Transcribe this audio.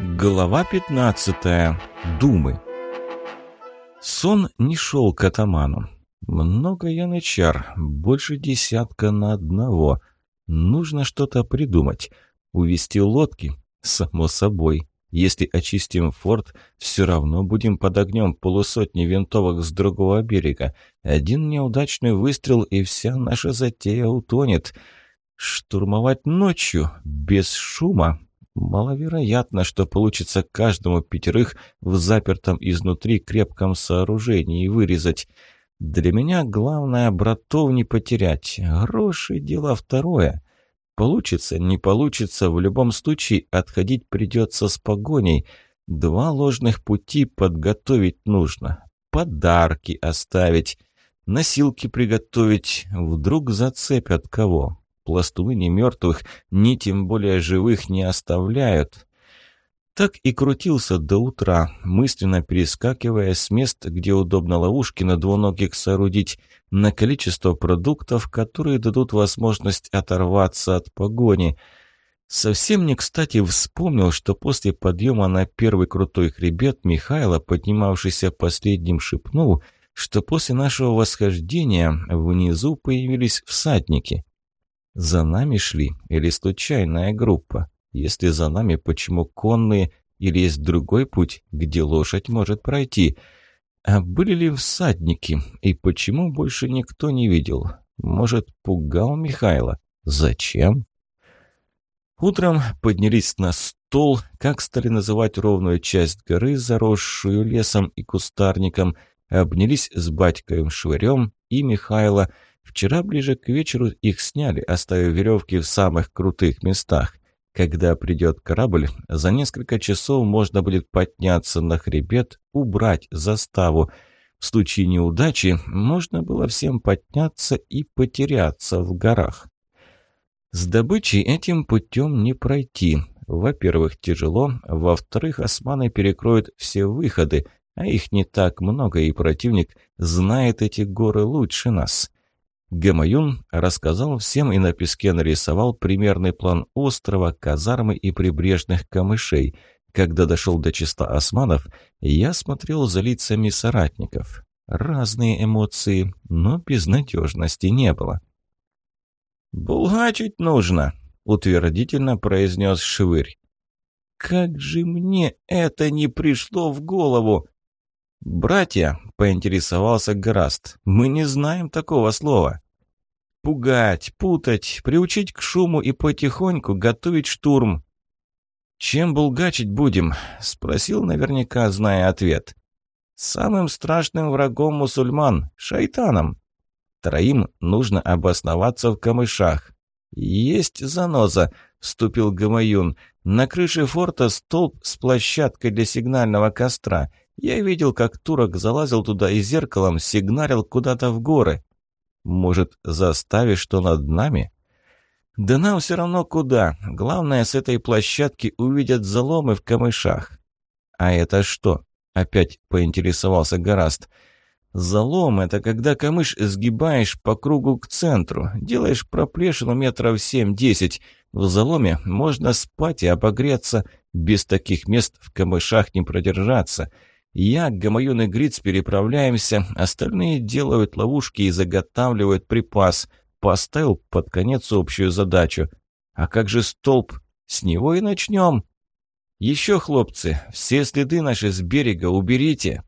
Глава 15. Думы. Сон не шел к атаману. Много янычар, больше десятка на одного. Нужно что-то придумать. Увести лодки? Само собой. Если очистим форт, все равно будем под огнем полусотни винтовок с другого берега. Один неудачный выстрел, и вся наша затея утонет. Штурмовать ночью, без шума, Маловероятно, что получится каждому пятерых в запертом изнутри крепком сооружении вырезать. Для меня главное братов не потерять. Гроши – дело второе. Получится, не получится, в любом случае отходить придется с погоней. Два ложных пути подготовить нужно. Подарки оставить. Носилки приготовить. Вдруг зацепят кого пластуны ни мертвых, ни тем более живых не оставляют. Так и крутился до утра, мысленно перескакивая с мест, где удобно ловушки на двуногих соорудить, на количество продуктов, которые дадут возможность оторваться от погони. Совсем не кстати вспомнил, что после подъема на первый крутой хребет Михайло, поднимавшийся последним, шепнул, что после нашего восхождения внизу появились всадники. За нами шли или случайная группа? Если за нами, почему конные? Или есть другой путь, где лошадь может пройти? А были ли всадники? И почему больше никто не видел? Может, пугал Михайла? Зачем? Утром поднялись на стол, как стали называть ровную часть горы, заросшую лесом и кустарником, обнялись с батькой Швырем и Михайло – Вчера ближе к вечеру их сняли, оставив веревки в самых крутых местах. Когда придет корабль, за несколько часов можно будет подняться на хребет, убрать заставу. В случае неудачи можно было всем подняться и потеряться в горах. С добычей этим путем не пройти. Во-первых, тяжело, во-вторых, османы перекроют все выходы, а их не так много, и противник знает эти горы лучше нас. Гамаюн рассказал всем и на песке нарисовал примерный план острова, казармы и прибрежных камышей. Когда дошел до числа османов, я смотрел за лицами соратников. Разные эмоции, но безнадежности не было. «Булгачить нужно», — утвердительно произнес Швырь. «Как же мне это не пришло в голову!» «Братья», — поинтересовался Граст, — «мы не знаем такого слова». «Пугать, путать, приучить к шуму и потихоньку готовить штурм». «Чем булгачить будем?» — спросил наверняка, зная ответ. «Самым страшным врагом мусульман — шайтаном. Троим нужно обосноваться в камышах. «Есть заноза», — вступил Гамаюн. «На крыше форта столб с площадкой для сигнального костра. Я видел, как турок залазил туда и зеркалом сигналил куда-то в горы. Может, заставишь что над нами?» «Да нам все равно куда. Главное, с этой площадки увидят заломы в камышах». «А это что?» — опять поинтересовался Гораст. «Залом — это когда камыш сгибаешь по кругу к центру, делаешь проплешину метров семь-десять. В заломе можно спать и обогреться. Без таких мест в камышах не продержаться. Я, Гамаюн и Гриц переправляемся, остальные делают ловушки и заготавливают припас. Поставил под конец общую задачу. А как же столб? С него и начнем. Еще, хлопцы, все следы наши с берега уберите.